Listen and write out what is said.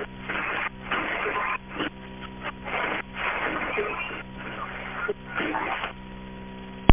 Thank you.